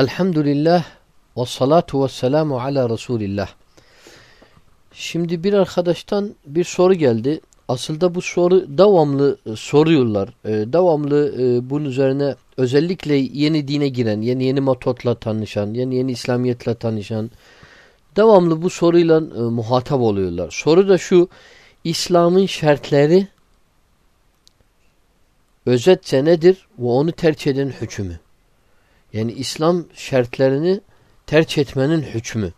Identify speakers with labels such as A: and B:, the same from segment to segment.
A: Elhamdülillah ve salatu ve selamu ala Resulillah. Şimdi bir arkadaştan bir soru geldi. Aslında bu soru devamlı e, soruyorlar. E, devamlı e, bunun üzerine özellikle yeni dine giren, yeni yeni metotla tanışan, yeni yeni İslamiyetle tanışan devamlı bu soruyla e, muhatap oluyorlar. Soru da şu, İslam'ın şartları özetçe nedir ve onu terk eden hükmü? Yani İslam şartlarını terk etmenin hükmü.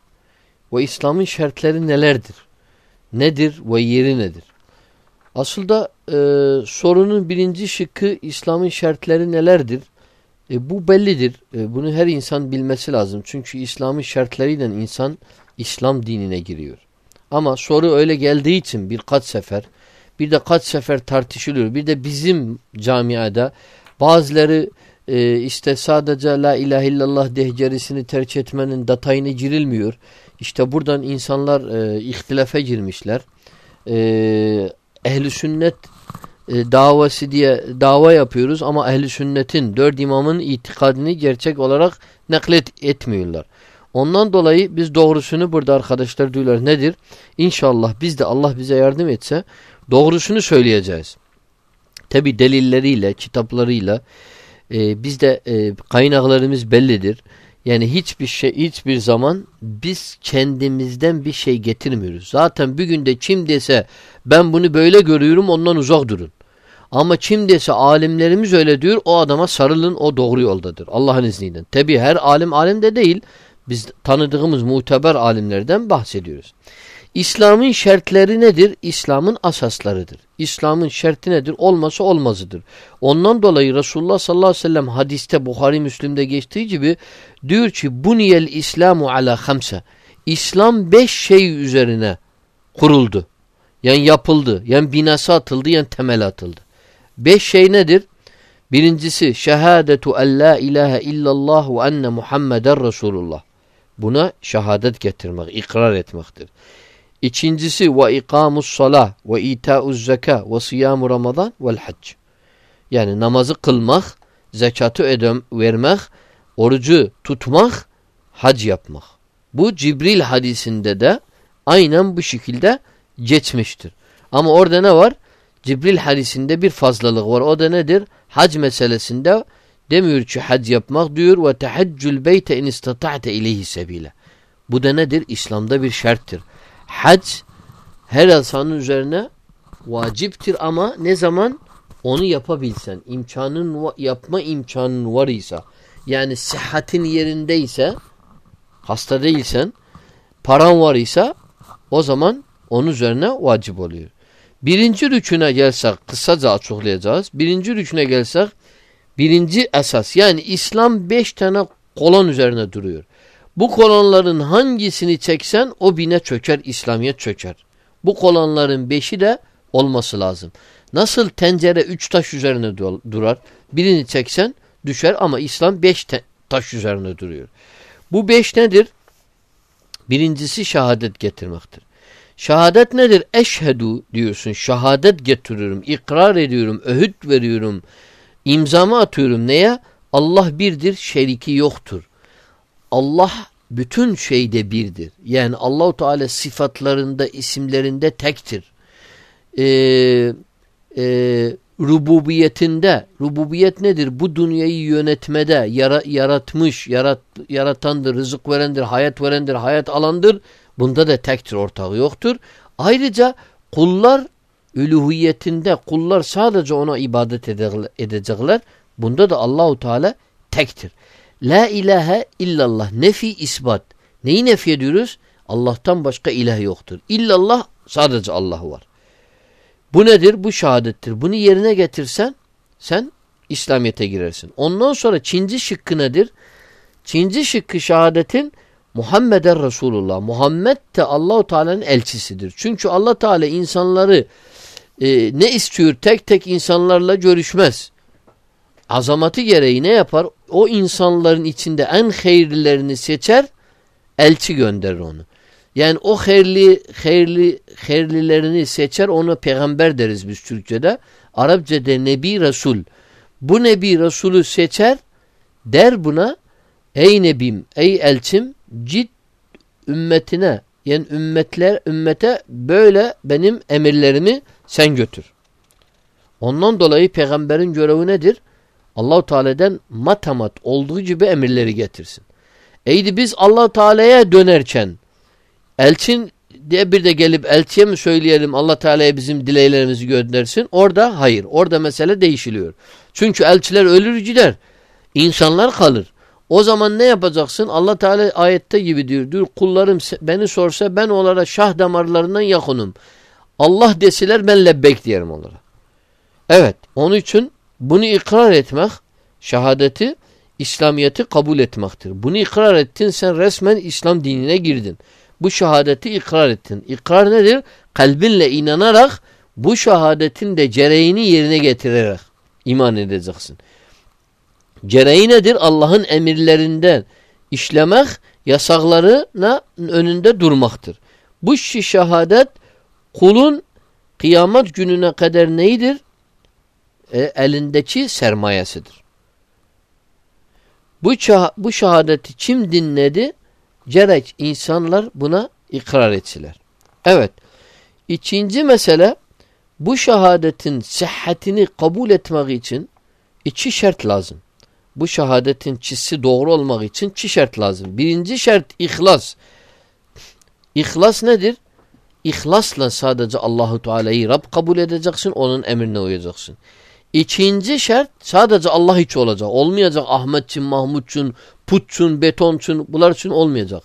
A: Ve İslam'ın şartları nelerdir? Nedir ve yeri nedir? Aslında e, sorunun birinci şıkkı İslam'ın şartları nelerdir? E, bu bellidir. E, bunu her insan bilmesi lazım. Çünkü İslam'ın şartlarıyla insan İslam dinine giriyor. Ama soru öyle geldiği için birkaç sefer bir de kaç sefer tartışılıyor. Bir de bizim camiada bazıları e, işte sadece la ilahe illallah dehcerisini tercih etmenin detayını girilmiyor. İşte buradan insanlar e, ihtilafe girmişler. E, ehli sünnet e, davası diye dava yapıyoruz ama ehli sünnetin dört imamın itikadını gerçek olarak naklet etmiyorlar. Ondan dolayı biz doğrusunu burada arkadaşlar diyorlar nedir? İnşallah biz de Allah bize yardım etse doğrusunu söyleyeceğiz. Tabi delilleriyle, kitaplarıyla e, biz de e, kaynaklarımız bellidir. Yani hiçbir şey hiçbir zaman biz kendimizden bir şey getirmiyoruz. Zaten bir günde kim dese ben bunu böyle görüyorum ondan uzak durun. Ama kim dese alimlerimiz öyle diyor o adama sarılın o doğru yoldadır. Allah'ın izniyle. Tabi her alim alim de değil. Biz tanıdığımız muteber alimlerden bahsediyoruz. İslam'ın şartları nedir? İslam'ın asaslarıdır. İslam'ın şartı nedir? Olması olmazıdır. Ondan dolayı Resulullah sallallahu aleyhi ve sellem hadiste Bukhari Müslim'de geçtiği gibi diyor ki buniyel İslamu ala hamse. İslam beş şey üzerine kuruldu. Yani yapıldı. Yani binası atıldı. Yani temel atıldı. Beş şey nedir? Birincisi şehadetu en la ilahe illallah ve enne Muhammeden Resulullah. Buna şehadet getirmek, ikrar etmektir. İkincisi ve ikamus salah ve ita'uz zeka ve siyamu ramazan vel hac. Yani namazı kılmak, zekatı ödem, vermek, orucu tutmak, hac yapmak. Bu Cibril hadisinde de aynen bu şekilde geçmiştir. Ama orada ne var? Cibril hadisinde bir fazlalık var. O da nedir? Hac meselesinde demiyor ki hac yapmak diyor ve tehaccül beyte in istata'te ileyhi sebile. Bu da nedir? İslam'da bir şarttır. Hac her insanın üzerine vaciptir ama ne zaman onu yapabilsen, imkanın yapma imkanın var ise, yani sıhhatin yerindeyse, hasta değilsen, paran var ise o zaman onun üzerine vacip oluyor. Birinci rüküne gelsek, kısaca açıklayacağız. Birinci rüküne gelsek, birinci esas yani İslam beş tane kolon üzerine duruyor. Bu kolonların hangisini çeksen o bine çöker, İslamiyet çöker. Bu kolonların beşi de olması lazım. Nasıl tencere üç taş üzerine durar, birini çeksen düşer ama İslam beş taş üzerine duruyor. Bu beş nedir? Birincisi şehadet getirmektir. Şehadet nedir? Eşhedü diyorsun. Şehadet getiriyorum, ikrar ediyorum, öhüt veriyorum, imzamı atıyorum. Neye? Allah birdir, şeriki yoktur. Allah bütün şeyde birdir. Yani Allahu Teala sıfatlarında, isimlerinde tektir. Ee, e, rububiyetinde, rububiyet nedir? Bu dünyayı yönetmede yara, yaratmış, yarat, yaratandır, rızık verendir, hayat verendir, hayat alandır. Bunda da tektir, ortağı yoktur. Ayrıca kullar üluhiyetinde kullar sadece ona ibadet edecekler. Bunda da Allahu Teala tektir. La ilahe illallah. Nefi isbat. Neyi nefi ediyoruz? Allah'tan başka ilah yoktur. İllallah sadece Allah var. Bu nedir? Bu şehadettir. Bunu yerine getirsen sen İslamiyet'e girersin. Ondan sonra Çinci şıkkı nedir? Çinci şıkkı şehadetin Muhammeden Resulullah. Muhammed de Allahu Teala'nın elçisidir. Çünkü Allah Teala insanları e, ne istiyor? Tek tek insanlarla görüşmez azamati gereği ne yapar? O insanların içinde en hayırlilerini seçer, elçi gönderir onu. Yani o hayırli, hayırli, hayırlilerini seçer, onu peygamber deriz biz Türkçe'de. Arapçada Nebi Resul. Bu Nebi Resulü seçer, der buna, Ey Nebim, ey elçim cid ümmetine yani ümmetler ümmete böyle benim emirlerimi sen götür. Ondan dolayı peygamberin görevi nedir? Allahu Teala'dan matamat olduğu gibi emirleri getirsin. Eydi biz Allahu Teala'ya dönerken elçin diye bir de gelip elçiye mi söyleyelim Allah Teala'ya bizim dileklerimizi göndersin? Orada hayır. Orada mesele değişiliyor. Çünkü elçiler ölür gider. İnsanlar kalır. O zaman ne yapacaksın? Allah Teala ayette gibi diyor. Diyor kullarım beni sorsa ben onlara şah damarlarından yakınım. Allah deseler ben lebbek diyerim onlara. Evet. Onun için bunu ikrar etmek şehadeti İslamiyet'i kabul etmektir. Bunu ikrar ettin sen resmen İslam dinine girdin. Bu şehadeti ikrar ettin. İkrar nedir? Kalbinle inanarak bu şehadetin de gereğini yerine getirerek iman edeceksin. Gereği nedir? Allah'ın emirlerinden işlemek, yasaklarına önünde durmaktır. Bu şehadet kulun kıyamet gününe kadar neydir? E, elindeki sermayesidir. Bu, bu şehadeti kim dinledi? Gerek insanlar buna ikrar etsiler. Evet. İkinci mesele bu şehadetin sıhhatini kabul etmek için iki şart lazım. Bu şehadetin çizsi doğru olmak için iki şart lazım. Birinci şart ihlas. İhlas nedir? İhlasla sadece Allahu Teala'yı Rab kabul edeceksin, onun emrine uyacaksın. İkinci şart sadece Allah için olacak. Olmayacak Ahmetçin, Mahmutçun, Putçun, Betonçun bunlar için olmayacak.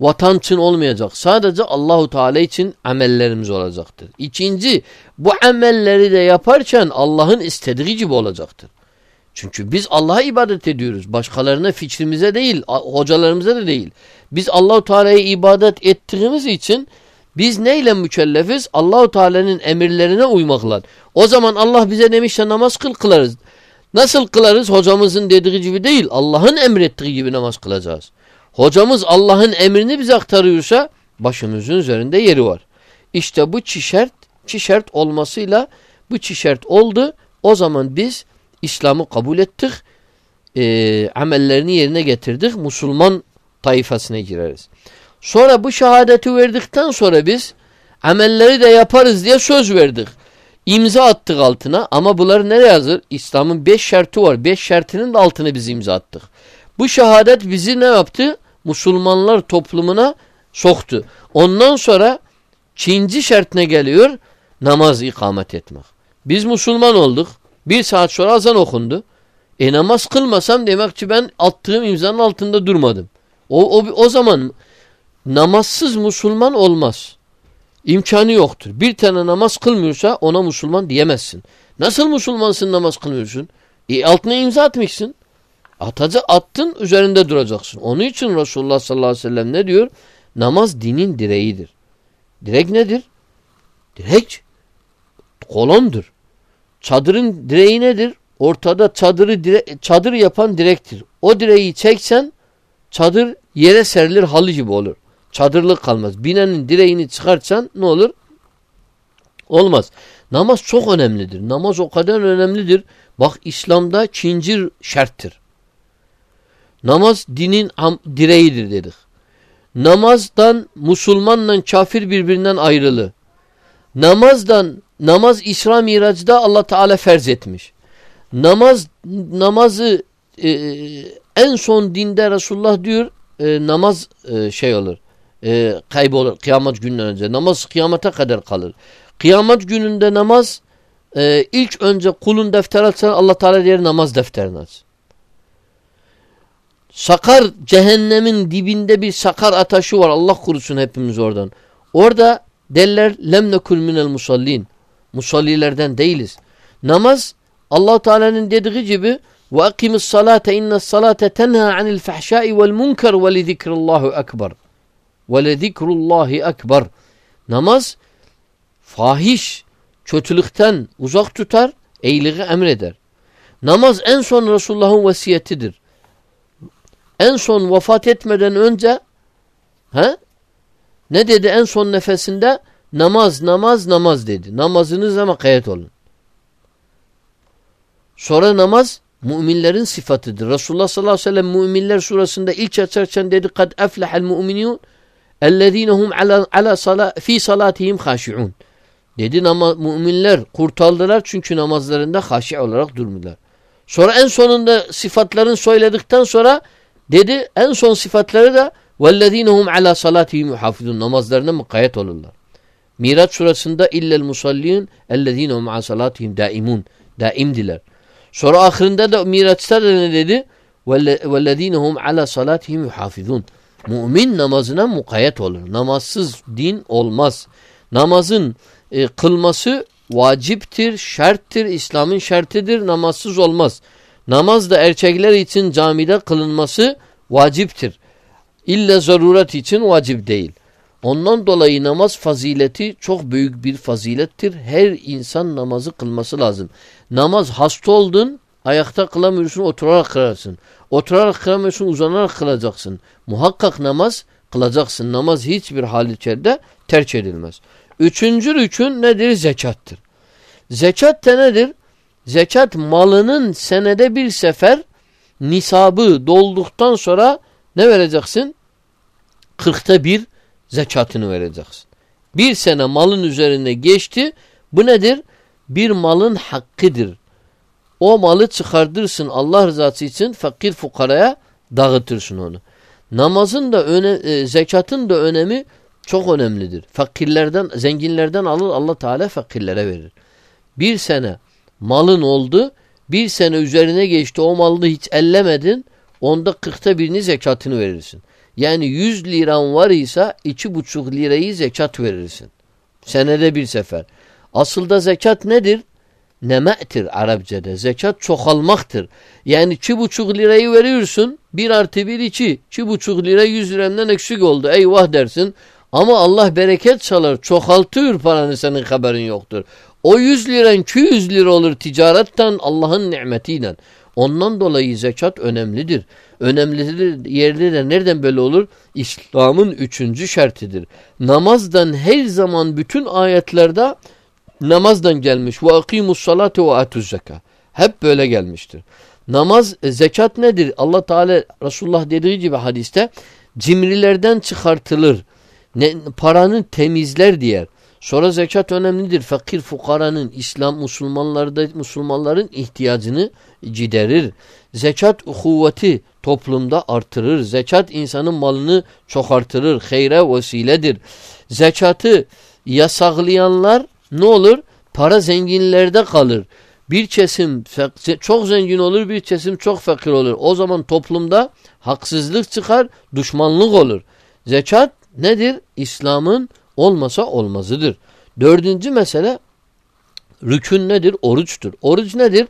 A: Vatan için olmayacak. Sadece Allahu Teala için amellerimiz olacaktır. İkinci bu amelleri de yaparken Allah'ın istediği gibi olacaktır. Çünkü biz Allah'a ibadet ediyoruz. Başkalarına fikrimize değil, hocalarımıza da değil. Biz Allahu Teala'ya ibadet ettiğimiz için biz neyle mükellefiz? Allahu Teala'nın emirlerine uymakla. O zaman Allah bize demişse namaz kıl kılarız. Nasıl kılarız? Hocamızın dediği gibi değil. Allah'ın emrettiği gibi namaz kılacağız. Hocamız Allah'ın emrini bize aktarıyorsa başımızın üzerinde yeri var. İşte bu çişert, çişert olmasıyla bu çişert oldu. O zaman biz İslam'ı kabul ettik. E, amellerini yerine getirdik. Musulman tayfasına gireriz. Sonra bu şehadeti verdikten sonra biz amelleri de yaparız diye söz verdik. İmza attık altına ama bunları nereye yazır? İslam'ın beş şartı var. Beş şartının da altını biz imza attık. Bu şehadet bizi ne yaptı? Müslümanlar toplumuna soktu. Ondan sonra Çinci şart ne geliyor? Namaz ikamet etmek. Biz Müslüman olduk. Bir saat sonra azan okundu. E namaz kılmasam demek ki ben attığım imzanın altında durmadım. O, o, o zaman namazsız Müslüman olmaz. İmkanı yoktur. Bir tane namaz kılmıyorsa ona Müslüman diyemezsin. Nasıl Müslümansın namaz kılmıyorsun? E altına imza atmışsın. Atacı attın üzerinde duracaksın. Onun için Resulullah sallallahu aleyhi ve sellem ne diyor? Namaz dinin direğidir. Direk nedir? Direk kolondur. Çadırın direği nedir? Ortada çadırı dire çadır yapan direktir. O direği çeksen çadır yere serilir halı gibi olur. Çadırlık kalmaz. Binenin direğini çıkartsan ne olur? Olmaz. Namaz çok önemlidir. Namaz o kadar önemlidir. Bak İslam'da çincir şarttır. Namaz dinin direğidir dedik. Namazdan Musulmanla kafir birbirinden ayrılı. Namazdan namaz İsra Mirac'da Allah Teala ferz etmiş. Namaz namazı e, en son dinde Resulullah diyor e, namaz e, şey olur e, kaybolur kıyamet gününden önce. Namaz kıyamete kadar kalır. Kıyamet gününde namaz e, ilk önce kulun defter açsan Allah Teala diğer namaz defterini aç. Sakar cehennemin dibinde bir sakar ataşı var. Allah kurusun hepimiz oradan. Orada derler lem minel musallin. Musallilerden değiliz. Namaz Allah Teala'nın dediği gibi ve akimis salate innes salate tenha anil fahşai vel munkar ve li zikrullahu ekber. Ve le zikrullahi ekber. Namaz fahiş, kötülükten uzak tutar, iyiliği emreder. Namaz en son Resulullah'ın vasiyetidir. En son vefat etmeden önce he? ne dedi en son nefesinde? Namaz, namaz, namaz dedi. Namazınız ama kayıt olun. Sonra namaz Müminlerin sıfatıdır. Resulullah sallallahu aleyhi ve sellem Müminler surasında ilk açarken dedi kad eflehel mu'minun ellezinehum ala ala sala fi salatihim haşiun. Dedi ama müminler kurtardılar çünkü namazlarında haşi olarak durmuyorlar. Sonra en sonunda sıfatların söyledikten sonra dedi en son sıfatları da وَالَّذ۪ينَ هُمْ عَلَى صَلَاتِهِمْ يُحَافِظُونَ Namazlarına mukayyet olurlar. Miraç surasında illel musallin ellezine hum an salatihim daimun. Daimdiler. Sonra ahirinde de Miraç'ta da ne dedi? Vellezine hum ala salatihim yuhafizun. Mümin namazına mukayyet olur. Namazsız din olmaz. Namazın e, kılması vaciptir, şerttir, İslam'ın şertidir. Namazsız olmaz. Namaz da erkekler için camide kılınması vaciptir. İlla zaruret için vacip değil. Ondan dolayı namaz fazileti çok büyük bir fazilettir. Her insan namazı kılması lazım. Namaz hasta oldun, ayakta kılamıyorsun, oturarak kılarsın. Oturarak kılamıyorsun, uzanarak kılacaksın. Muhakkak namaz kılacaksın. Namaz hiçbir hal içeride terk edilmez. Üçüncü rükün nedir? Zekattır. Zekat de nedir? Zekat malının senede bir sefer nisabı dolduktan sonra ne vereceksin? Kırkta bir zekatını vereceksin. Bir sene malın üzerine geçti. Bu nedir? Bir malın hakkıdır. O malı çıkardırsın Allah rızası için fakir fukaraya dağıtırsın onu. Namazın da öne, e, zekatın da önemi çok önemlidir. Fakirlerden, zenginlerden alır Allah Teala fakirlere verir. Bir sene malın oldu, bir sene üzerine geçti o malını hiç ellemedin, onda kırkta birini zekatını verirsin. Yani 100 liran var ise iki buçuk lirayı zekat verirsin. Senede bir sefer. Asılda zekat nedir? Neme'tir Arapçada. Zekat çoğalmaktır. Yani iki buçuk lirayı veriyorsun. Bir artı bir iki. İki buçuk lira yüz liramdan eksik oldu. Eyvah dersin. Ama Allah bereket çalar. Çoğaltıyor paranı senin haberin yoktur. O yüz liran iki yüz lira olur ticaretten Allah'ın nimetiyle. Ondan dolayı zekat önemlidir. Önemlidir yerli de nereden böyle olur? İslam'ın üçüncü şartıdır. Namazdan her zaman bütün ayetlerde namazdan gelmiş. Ve akimus salate ve atuz zeka. Hep böyle gelmiştir. Namaz, e, zekat nedir? Allah Teala Resulullah dediği gibi hadiste cimrilerden çıkartılır. Ne, paranın temizler diyer. Sonra zekat önemlidir. Fakir fukaranın, İslam Müslümanlarda Müslümanların ihtiyacını giderir. Zekat kuvveti toplumda artırır. Zekat insanın malını çok artırır. Hayre vesiledir. Zekatı yasaklayanlar ne olur? Para zenginlerde kalır. Bir kesim çok zengin olur, bir kesim çok fakir olur. O zaman toplumda haksızlık çıkar, düşmanlık olur. Zekat nedir? İslam'ın olmasa olmazıdır. Dördüncü mesele rükün nedir? Oruçtur. Oruç nedir?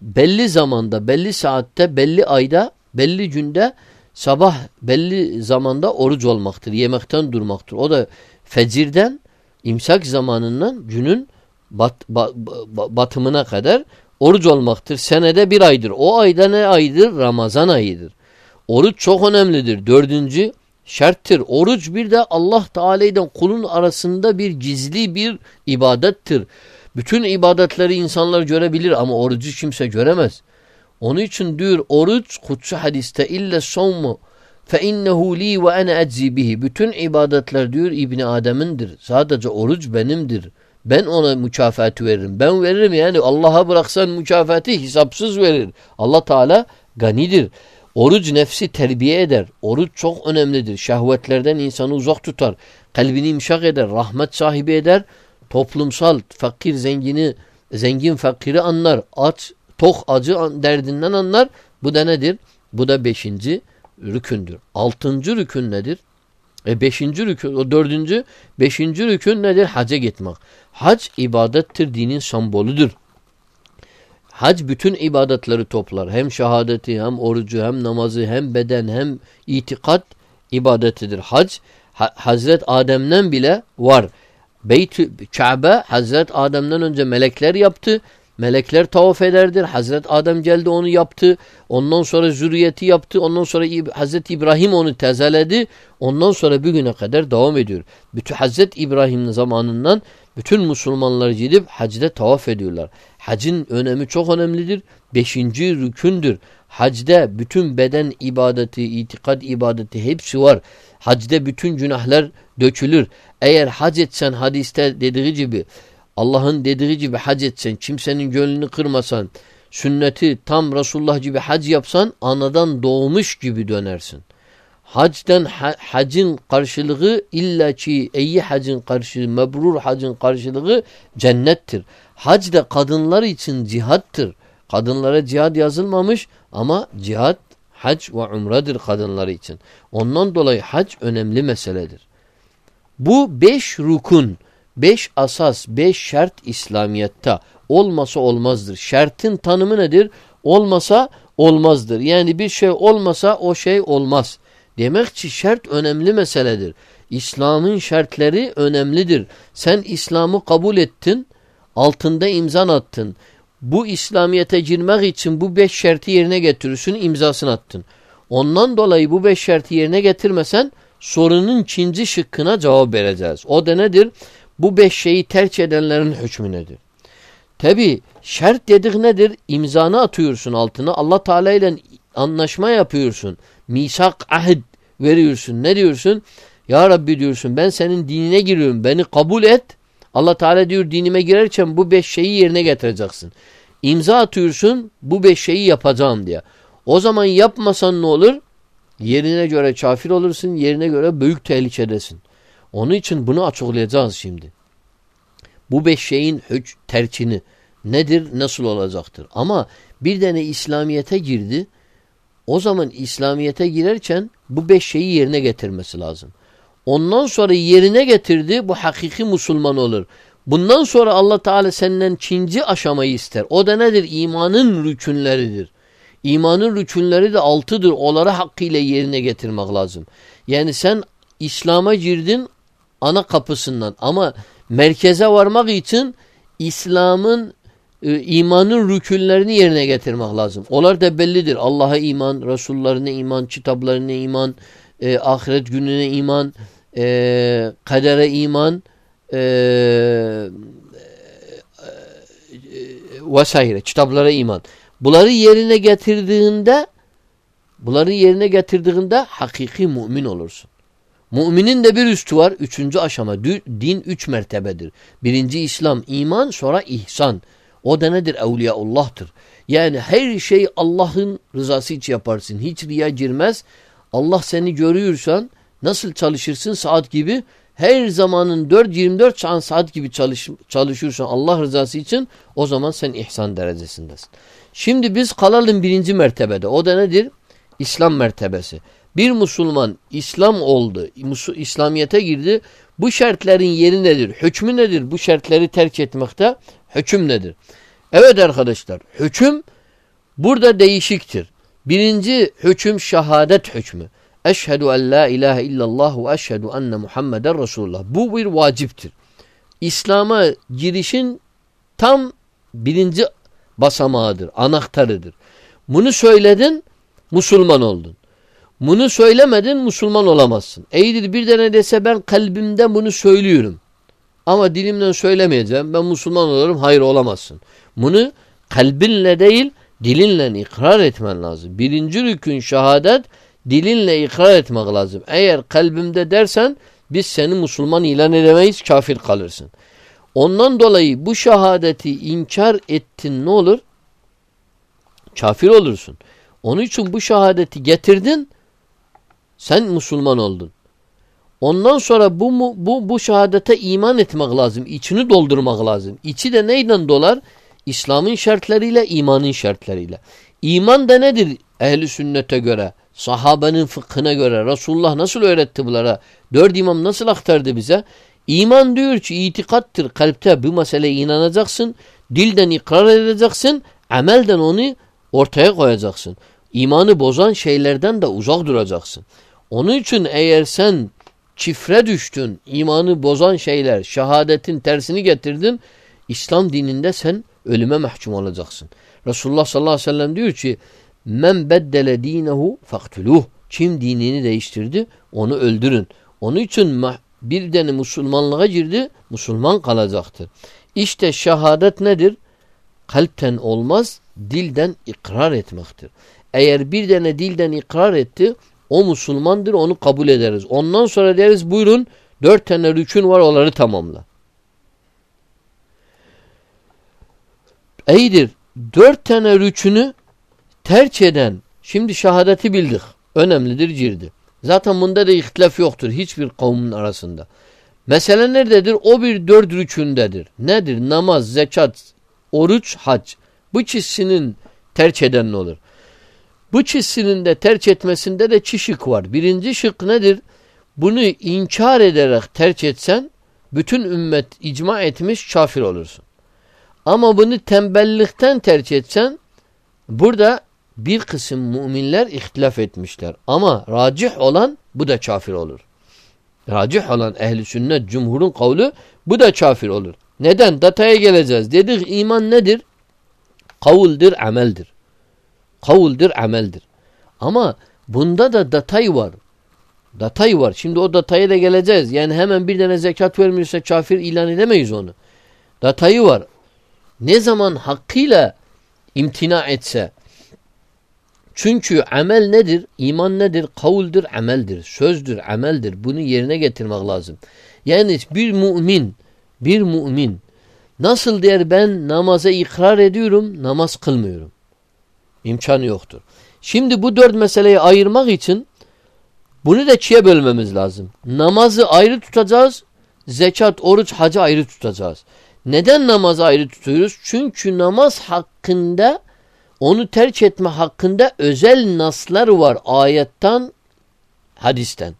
A: Belli zamanda, belli saatte, belli ayda, belli günde sabah belli zamanda oruç olmaktır. Yemekten durmaktır. O da fecirden imsak zamanından günün bat, bat, batımına kadar oruç olmaktır. Senede bir aydır. O ayda ne aydır? Ramazan ayıdır. Oruç çok önemlidir. Dördüncü şerttir. Oruç bir de Allah Teala ile kulun arasında bir gizli bir ibadettir. Bütün ibadetleri insanlar görebilir ama orucu kimse göremez. Onun için diyor oruç kutsu hadiste ille sonmu li ve ene eczi bihi. Bütün ibadetler diyor İbni Adem'indir. Sadece oruç benimdir. Ben ona mükafatı veririm. Ben veririm yani Allah'a bıraksan mükafatı hesapsız verir. Allah Teala ganidir. Oruç nefsi terbiye eder. Oruç çok önemlidir. Şehvetlerden insanı uzak tutar. Kalbini imşak eder. Rahmet sahibi eder. Toplumsal fakir zengini zengin fakiri anlar. Aç tok acı derdinden anlar. Bu da nedir? Bu da beşinci rükündür. Altıncı rükün nedir? E beşinci rükün, o dördüncü, beşinci rükün nedir? Haca gitmek. Hac ibadettir, dinin sembolüdür. Hac bütün ibadetleri toplar. Hem şehadeti, hem orucu, hem namazı, hem beden, hem itikat ibadetidir. Hac, ha Hazret Adem'den bile var. Beyt Kabe Hazret Adem'den önce melekler yaptı. Melekler tavaf ederdir. Hazret Adem geldi onu yaptı. Ondan sonra zürriyeti yaptı. Ondan sonra Hazret İbrahim onu tezeledi. Ondan sonra bir güne kadar devam ediyor. Bütün Hazret İbrahim'in zamanından bütün Müslümanlar gidip hacde tavaf ediyorlar. Hacın önemi çok önemlidir. Beşinci rükündür. Hacda bütün beden ibadeti, itikad ibadeti hepsi var. Hacda bütün günahlar dökülür. Eğer hac etsen hadiste dediği gibi Allah'ın dediği gibi hac etsen, kimsenin gönlünü kırmasan, sünneti tam Resulullah gibi hac yapsan anadan doğmuş gibi dönersin. Hacden ha, hacın karşılığı illa ki iyi hacın karşılığı, mebrur hacın karşılığı cennettir. Hac da kadınlar için cihattır. Kadınlara cihad yazılmamış ama cihad hac ve umredir kadınlar için. Ondan dolayı hac önemli meseledir. Bu beş rukun, beş asas, beş şart İslamiyet'te olmasa olmazdır. Şartın tanımı nedir? Olmasa olmazdır. Yani bir şey olmasa o şey olmaz. Demek ki şart önemli meseledir. İslam'ın şartları önemlidir. Sen İslam'ı kabul ettin, altında imzan attın. Bu İslamiyet'e girmek için bu beş şartı yerine getirirsin, imzasını attın. Ondan dolayı bu beş şartı yerine getirmesen sorunun ikinci şıkkına cevap vereceğiz. O da nedir? Bu beş şeyi terk edenlerin hükmü nedir? Tabi şart dedik nedir? İmzanı atıyorsun altına. Allah Teala ile anlaşma yapıyorsun. Misak ahd veriyorsun. Ne diyorsun? Ya Rabbi diyorsun ben senin dinine giriyorum. Beni kabul et. Allah Teala diyor dinime girerken bu beş şeyi yerine getireceksin. İmza atıyorsun bu beş şeyi yapacağım diye. O zaman yapmasan ne olur? Yerine göre kafir olursun. Yerine göre büyük tehlikedesin. Onun için bunu açıklayacağız şimdi. Bu beş şeyin terkini nedir, nasıl olacaktır? Ama bir tane İslamiyet'e girdi. O zaman İslamiyet'e girerken bu beş şeyi yerine getirmesi lazım. Ondan sonra yerine getirdi bu hakiki Müslüman olur. Bundan sonra Allah Teala senden ikinci aşamayı ister. O da nedir? İmanın rükünleridir. İmanın rükünleri de altıdır. Onları hakkıyla yerine getirmek lazım. Yani sen İslam'a girdin ana kapısından ama merkeze varmak için İslam'ın e, imanın rükünlerini yerine getirmek lazım. Onlar da bellidir. Allah'a iman, Resullarına iman, kitaplarına iman, e, ahiret gününe iman, e, kadere iman e, e, vesaire, kitaplara iman. Bunları yerine getirdiğinde bunları yerine getirdiğinde hakiki mümin olursun. Müminin de bir üstü var. Üçüncü aşama. Din üç mertebedir. Birinci İslam, iman, sonra ihsan. O da nedir? Evliyaullah'tır. Yani her şey Allah'ın rızası için yaparsın. Hiç riya girmez. Allah seni görüyorsan nasıl çalışırsın saat gibi her zamanın 4-24 saat gibi çalış, çalışıyorsan Allah rızası için o zaman sen ihsan derecesindesin. Şimdi biz kalalım birinci mertebede. O da nedir? İslam mertebesi. Bir Müslüman İslam oldu, İslamiyet'e girdi. Bu şartların yeri nedir? Hükmü nedir? Bu şartları terk etmekte hüküm nedir? Evet arkadaşlar, hüküm burada değişiktir. Birinci hüküm şehadet hükmü. Eşhedü en la ilahe illallah ve eşhedü enne Muhammeden Resulullah. Bu bir vaciptir. İslam'a girişin tam birinci basamağıdır, anahtarıdır. Bunu söyledin, Müslüman oldun. Bunu söylemedin Müslüman olamazsın. Eydir bir tane dese ben kalbimden bunu söylüyorum. Ama dilimden söylemeyeceğim. Ben Müslüman olurum. Hayır olamazsın. Bunu kalbinle değil dilinle ikrar etmen lazım. Birinci rükün şehadet dilinle ikrar etmek lazım. Eğer kalbimde dersen biz seni Müslüman ilan edemeyiz kafir kalırsın. Ondan dolayı bu şehadeti inkar ettin ne olur? Kafir olursun. Onun için bu şehadeti getirdin sen Müslüman oldun. Ondan sonra bu bu bu şehadete iman etmek lazım. İçini doldurmak lazım. İçi de neyden dolar? İslam'ın şartlarıyla, imanın şartlarıyla. İman da nedir ehli sünnete göre? Sahabenin fıkhına göre Resulullah nasıl öğretti bunlara? Dört imam nasıl aktardı bize? İman diyor ki itikattır kalpte bu meseleye inanacaksın. Dilden ikrar edeceksin. Amelden onu ortaya koyacaksın. İmanı bozan şeylerden de uzak duracaksın. Onun için eğer sen çifre düştün, imanı bozan şeyler, şehadetin tersini getirdin, İslam dininde sen ölüme mahkum olacaksın. Resulullah sallallahu aleyhi ve sellem diyor ki men beddele dinehu faktuluh. Kim dinini değiştirdi onu öldürün. Onun için bir tane Müslümanlığa girdi Müslüman kalacaktır. İşte şehadet nedir? kalpten olmaz, dilden ikrar etmektir. Eğer bir tane dilden ikrar etti, o Müslümandır, onu kabul ederiz. Ondan sonra deriz buyurun dört tane rükün var onları tamamla. İyidir. Dört tane rükünü terç eden, şimdi şehadeti bildik. Önemlidir girdi. Zaten bunda da ihtilaf yoktur hiçbir kavmin arasında. Mesele nerededir? O bir dört rükündedir. Nedir? Namaz, zekat, oruç, hac. Bu çizsinin terç eden olur. Bu çizsinin de terç etmesinde de çi şık var. Birinci şık nedir? Bunu inkar ederek terç etsen bütün ümmet icma etmiş kafir olursun. Ama bunu tembellikten tercih etsen burada bir kısım müminler ihtilaf etmişler. Ama racih olan bu da kafir olur. Racih olan ehli sünnet cumhurun kavlu bu da kafir olur. Neden? Dataya geleceğiz. Dedik iman nedir? Kavuldir, ameldir. Kavuldir, ameldir. Ama bunda da datay var. Datay var. Şimdi o dataya da geleceğiz. Yani hemen bir tane zekat vermiyorsa kafir ilan edemeyiz onu. Datayı var. Ne zaman hakkıyla imtina etse çünkü amel nedir? İman nedir? Kavuldur, ameldir. Sözdür, ameldir. Bunu yerine getirmek lazım. Yani bir mümin, bir mümin nasıl der ben namaza ikrar ediyorum, namaz kılmıyorum. İmkanı yoktur. Şimdi bu dört meseleyi ayırmak için bunu da ikiye bölmemiz lazım. Namazı ayrı tutacağız, zekat, oruç, hacı ayrı tutacağız. Neden namazı ayrı tutuyoruz? Çünkü namaz hakkında onu terk etme hakkında özel naslar var ayetten, hadisten.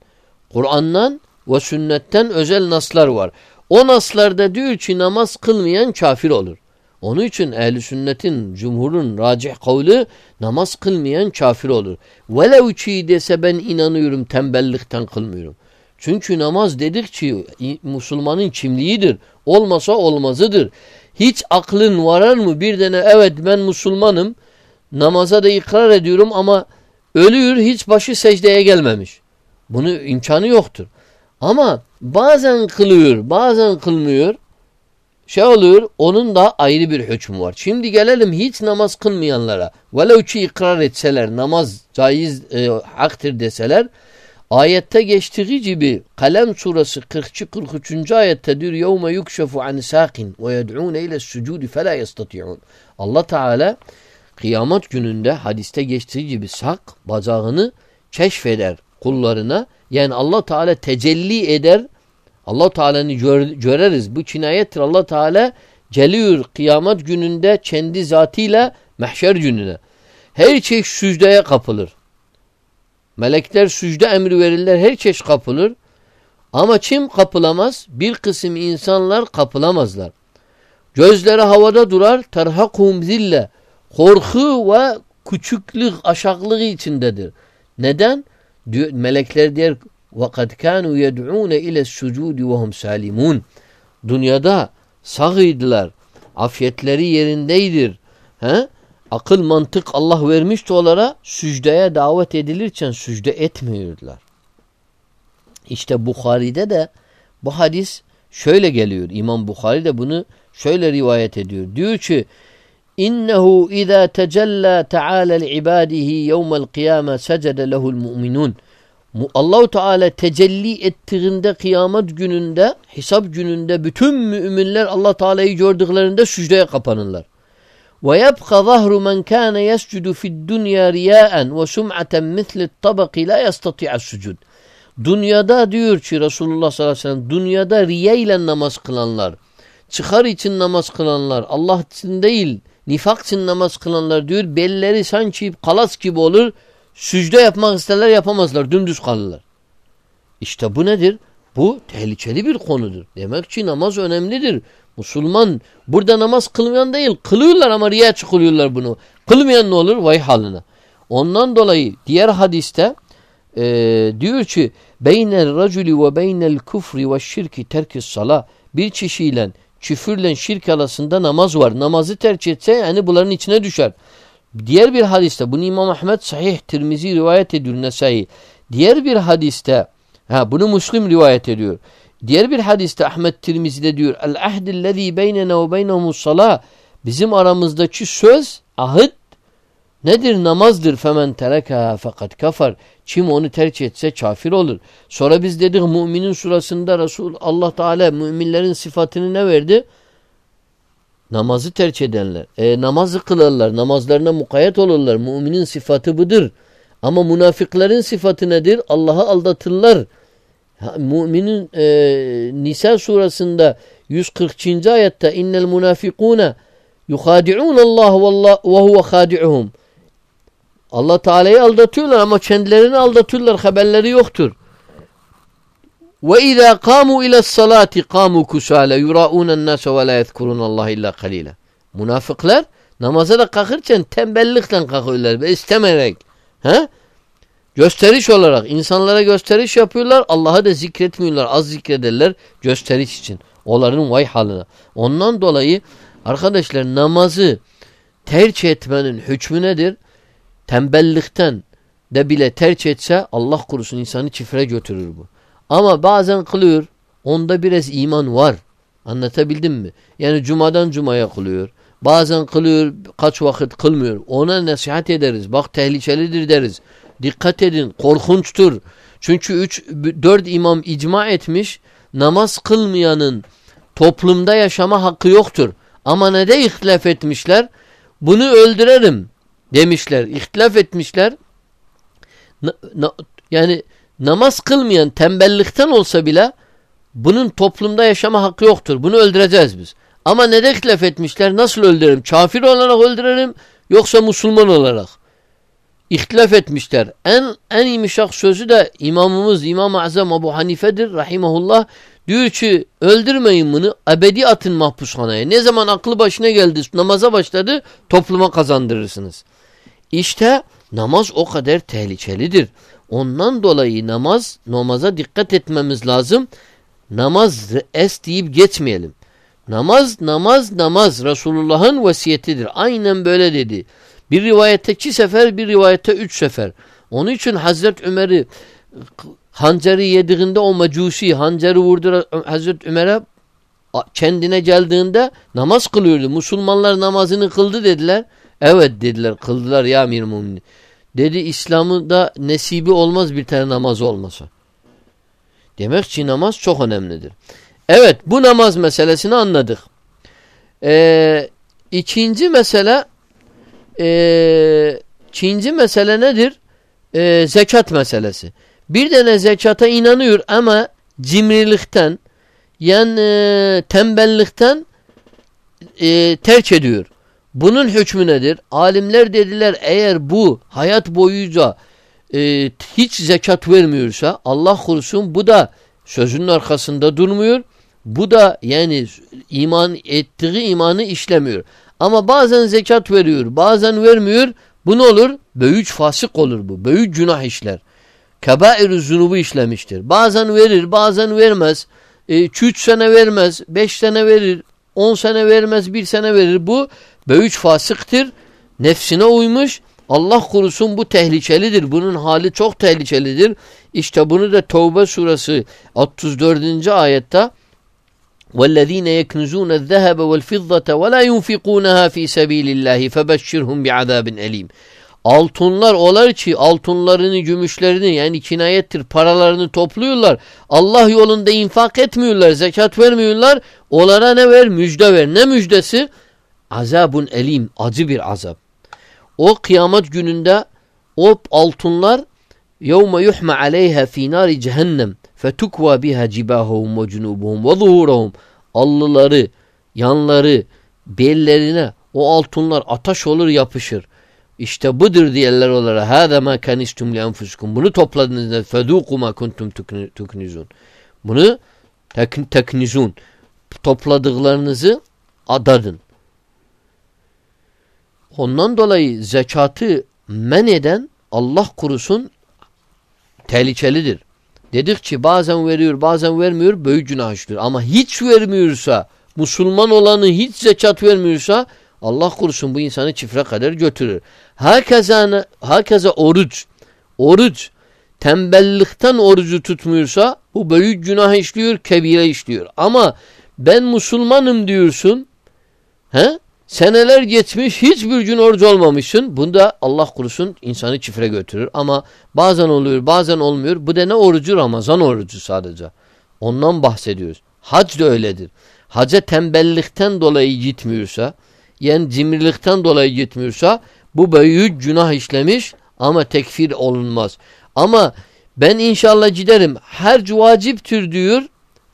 A: Kur'an'dan ve sünnetten özel naslar var. O naslarda diyor ki namaz kılmayan kafir olur. Onun için ehli sünnetin, cumhurun racih kavli namaz kılmayan kafir olur. Velev ki dese ben inanıyorum tembellikten kılmıyorum. Çünkü namaz dedikçe Müslümanın kimliğidir. Olmasa olmazıdır. Hiç aklın varar mı bir tane evet ben Müslümanım namaza da ikrar ediyorum ama ölüyor hiç başı secdeye gelmemiş. Bunu imkanı yoktur. Ama bazen kılıyor bazen kılmıyor. Şey oluyor onun da ayrı bir hükmü var. Şimdi gelelim hiç namaz kılmayanlara. Velev ki ikrar etseler namaz caiz e, haktır deseler Ayette geçtiği gibi Kalem suresi 42 43. ayette diyor yukşefu an sakin ve yed'un ile sucudi fela yestati'un. Allah Teala kıyamet gününde hadiste geçtiği gibi sak bacağını keşfeder kullarına. Yani Allah Teala tecelli eder. Allah Teala'nı gör, göreriz. Bu kinayettir. Allah Teala geliyor kıyamet gününde kendi zatıyla mahşer gününe. Her şey süzdeye kapılır. Melekler sücde emri verirler. Her çeşit kapılır. Ama kim kapılamaz? Bir kısım insanlar kapılamazlar. Gözleri havada durar. Terhakum zille. Korku ve küçüklük, aşaklığı içindedir. Neden? Melekler diyor وَقَدْ كَانُوا يَدْعُونَ اِلَى السُّجُودِ وَهُمْ سَالِمُونَ Dünyada sağıydılar. Afiyetleri yerindeydir. He? akıl mantık Allah vermişti onlara sücdeye davet edilirken sücde etmiyorlar. İşte Bukhari'de de bu hadis şöyle geliyor. İmam Bukhari de bunu şöyle rivayet ediyor. Diyor ki İnnehu izâ tecellâ teâlâ li'ibâdihi yevmel kıyâme secede lehul mu'minun. Allahu Teala tecelli ettiğinde kıyamet gününde, hesap gününde bütün müminler Allah Teala'yı gördüklerinde secdeye kapanırlar. Ve yebqa zahru men kana yescudu fid dunya riyaen ve sum'aten misli't tabaqi la yastati'u's sucud. Dünyada diyor ki Resulullah sallallahu aleyhi ve sellem dünyada riya ile namaz kılanlar, çıkar için namaz kılanlar, Allah için değil, nifak için namaz kılanlar diyor belleri sanki kalas gibi olur. Sücde yapmak isterler yapamazlar. Dümdüz kalırlar. İşte bu nedir? Bu tehlikeli bir konudur. Demek ki namaz önemlidir. Müslüman burada namaz kılmayan değil. Kılıyorlar ama riya çıkılıyorlar bunu. Kılmayan ne olur? Vay haline. Ondan dolayı diğer hadiste e, diyor ki beynel raculi ve beynel kufri ve şirki terkis sala bir kişiyle küfürle şirk arasında namaz var. Namazı terk etse yani bunların içine düşer. Diğer bir hadiste bunu İmam Ahmet sahih Tirmizi rivayet ediyor Nesai. Diğer bir hadiste ha bunu Müslim rivayet ediyor. Diğer bir hadiste Ahmet Tirmizi'de diyor El ahdillezî beynena ve beynehumus salâ Bizim aramızdaki söz, ahit nedir? Namazdır. Femen tereka fakat kafar. Kim onu terk etse kafir olur. Sonra biz dedik müminin surasında Resul Allah Teala müminlerin sıfatını ne verdi? Namazı terk edenler. E, namazı kılarlar. Namazlarına mukayyet olurlar. Müminin sıfatı budur. Ama münafıkların sıfatı nedir? Allah'ı aldatırlar. Müminin e, Nisa surasında 140. ayette innel munafikune yuhadi'un Allah ve huve hadi'uhum. Allah Teala'yı aldatıyorlar ama kendilerini aldatıyorlar. Haberleri yoktur. Kâmû ile salati kâmû kusâle yurâûnen nâse ve lâ yezkurûn Allah illa kalîle. Münafıklar namaza da kalkırken tembellikten kalkıyorlar ve istemeyerek. He? Gösteriş olarak insanlara gösteriş yapıyorlar. Allah'ı da zikretmiyorlar. Az zikrederler gösteriş için. Onların vay haline. Ondan dolayı arkadaşlar namazı tercih etmenin hükmü nedir? Tembellikten de bile tercih etse Allah kurusun insanı çifre götürür bu. Ama bazen kılıyor. Onda biraz iman var. Anlatabildim mi? Yani cumadan cumaya kılıyor. Bazen kılıyor kaç vakit kılmıyor. Ona nasihat ederiz. Bak tehlikelidir deriz. Dikkat edin korkunçtur. Çünkü üç, dört imam icma etmiş namaz kılmayanın toplumda yaşama hakkı yoktur. Ama ne de ihtilaf etmişler? Bunu öldürelim demişler. İhtilaf etmişler. Yani namaz kılmayan tembellikten olsa bile bunun toplumda yaşama hakkı yoktur. Bunu öldüreceğiz biz. Ama ne ihtilaf etmişler? Nasıl öldürelim? Kafir olarak öldürelim yoksa Müslüman olarak? İhtilaf etmişler. En en yumuşak sözü de imamımız İmam-ı Azam Ebu Hanife'dir rahimahullah. Diyor ki öldürmeyin bunu ebedi atın mahpushaneye. Ne zaman aklı başına geldi namaza başladı topluma kazandırırsınız. İşte namaz o kadar tehlikelidir. Ondan dolayı namaz, namaza dikkat etmemiz lazım. Namaz es deyip geçmeyelim. Namaz, namaz, namaz Resulullah'ın vasiyetidir. Aynen böyle dedi. Bir rivayette iki sefer, bir rivayette üç sefer. Onun için Hazret Ömer'i hancarı yediğinde o mecusi hancarı vurdu Hazret Ömer'e kendine geldiğinde namaz kılıyordu. Musulmanlar namazını kıldı dediler. Evet dediler kıldılar ya müminin. Dedi İslam'da nesibi olmaz bir tane namaz olmasa. Demek ki namaz çok önemlidir. Evet bu namaz meselesini anladık. Ee, ikinci mesele e, ikinci mesele nedir? E, zekat meselesi. Bir tane zekata inanıyor ama cimrilikten yani e, tembellikten e, terk ediyor. Bunun hükmü nedir? Alimler dediler eğer bu hayat boyunca e, hiç zekat vermiyorsa Allah korusun bu da sözünün arkasında durmuyor. Bu da yani iman ettiği imanı işlemiyor. Ama bazen zekat veriyor, bazen vermiyor. Bu ne olur? Böyük fasık olur bu. Böyük günah işler. Kebair-i zunubu işlemiştir. Bazen verir, bazen vermez. 2-3 e, sene vermez, 5 sene verir, 10 sene vermez, 1 sene verir. Bu böyük fasıktır. Nefsine uymuş. Allah korusun bu tehlikelidir. Bunun hali çok tehlikelidir. İşte bunu da Tevbe suresi 34. ayette وَالَّذ۪ينَ يَكْنُزُونَ الذَّهَبَ وَالْفِضَّةَ وَلَا يُنْفِقُونَهَا ف۪ي سَب۪يلِ اللّٰهِ فَبَشِّرْهُمْ بِعَذَابٍ اَل۪يمٍ Altınlar olar ki altınlarını, gümüşlerini yani kinayettir paralarını topluyorlar. Allah yolunda infak etmiyorlar, zekat vermiyorlar. Onlara ne ver? Müjde ver. Ne müjdesi? Azabun elim, acı bir azap. O kıyamet gününde o altınlar yevme yuhma aleyha fi nari cehennem fetukva biha cibahum ve cunubuhum ve zuhuruhum allıları, yanları, bellerine o altınlar ataş olur yapışır. İşte budur diyenler olarak hâzâ mâ kanistum li enfusikum. Bunu topladığınızda fedûku mâ kuntum tuknizun. Bunu teknizun. Topladıklarınızı adadın. Ondan dolayı zekatı men eden Allah kurusun tehlikelidir. Dedik ki bazen veriyor bazen vermiyor büyük günah işliyor. Ama hiç vermiyorsa Müslüman olanı hiç zekat vermiyorsa Allah korusun bu insanı çifre kadar götürür. Herkese, herkese oruç, oruç tembellikten orucu tutmuyorsa bu büyük günah işliyor, kebire işliyor. Ama ben Müslümanım diyorsun, he? Seneler geçmiş hiçbir gün oruç olmamışsın. Bunda Allah kurusun insanı çifre götürür. Ama bazen oluyor bazen olmuyor. Bu da ne orucu? Ramazan orucu sadece. Ondan bahsediyoruz. Hac da öyledir. Haca tembellikten dolayı gitmiyorsa yani cimrilikten dolayı gitmiyorsa bu büyük günah işlemiş ama tekfir olunmaz. Ama ben inşallah giderim. Her vaciptür diyor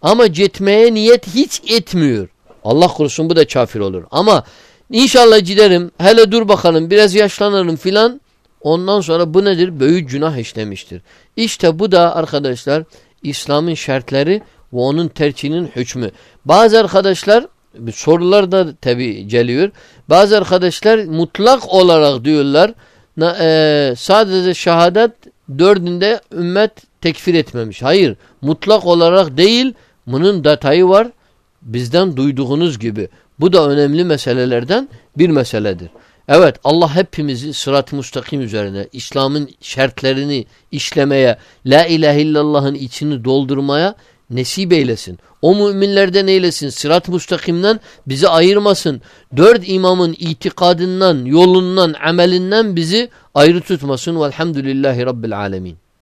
A: ama gitmeye niyet hiç etmiyor. Allah korusun bu da kafir olur. Ama inşallah giderim hele dur bakalım biraz yaşlanırım filan ondan sonra bu nedir? Büyük günah işlemiştir. İşte bu da arkadaşlar İslam'ın şartları ve onun tercihinin hükmü. Bazı arkadaşlar sorular da tabi geliyor. Bazı arkadaşlar mutlak olarak diyorlar e, sadece şehadet dördünde ümmet tekfir etmemiş. Hayır mutlak olarak değil bunun detayı var bizden duyduğunuz gibi. Bu da önemli meselelerden bir meseledir. Evet Allah hepimizi sırat-ı müstakim üzerine İslam'ın şartlarını işlemeye, La ilahe illallah'ın içini doldurmaya nesip eylesin. O müminlerden eylesin. Sırat-ı müstakimden bizi ayırmasın. Dört imamın itikadından, yolundan, amelinden bizi ayrı tutmasın. Velhamdülillahi Rabbil alemin.